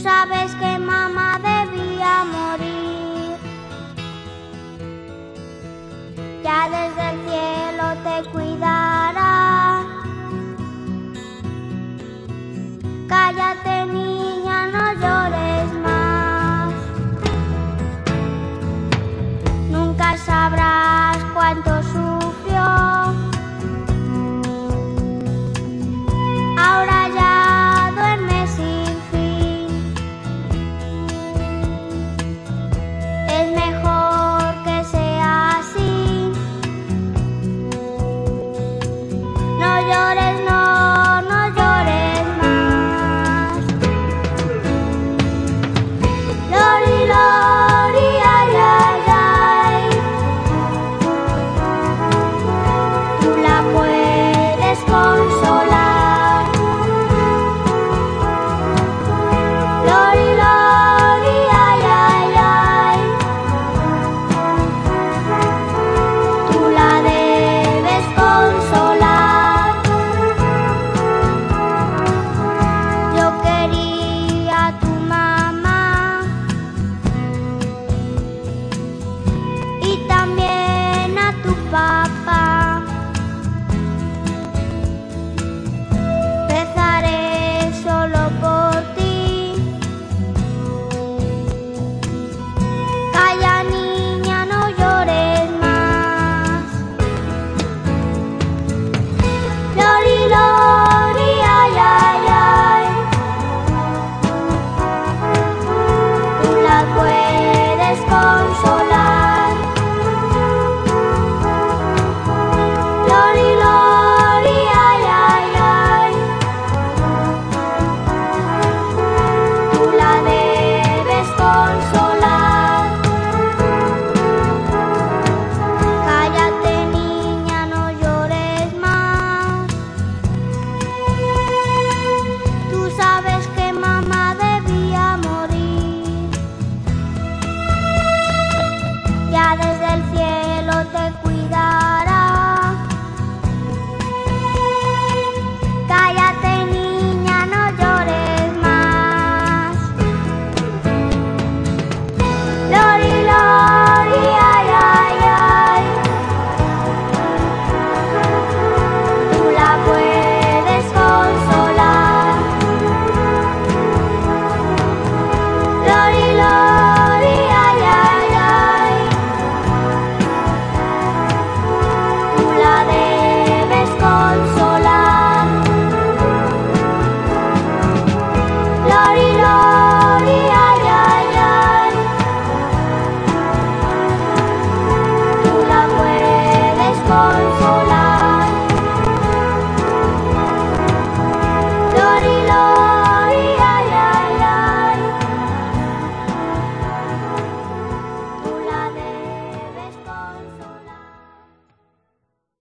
sabes.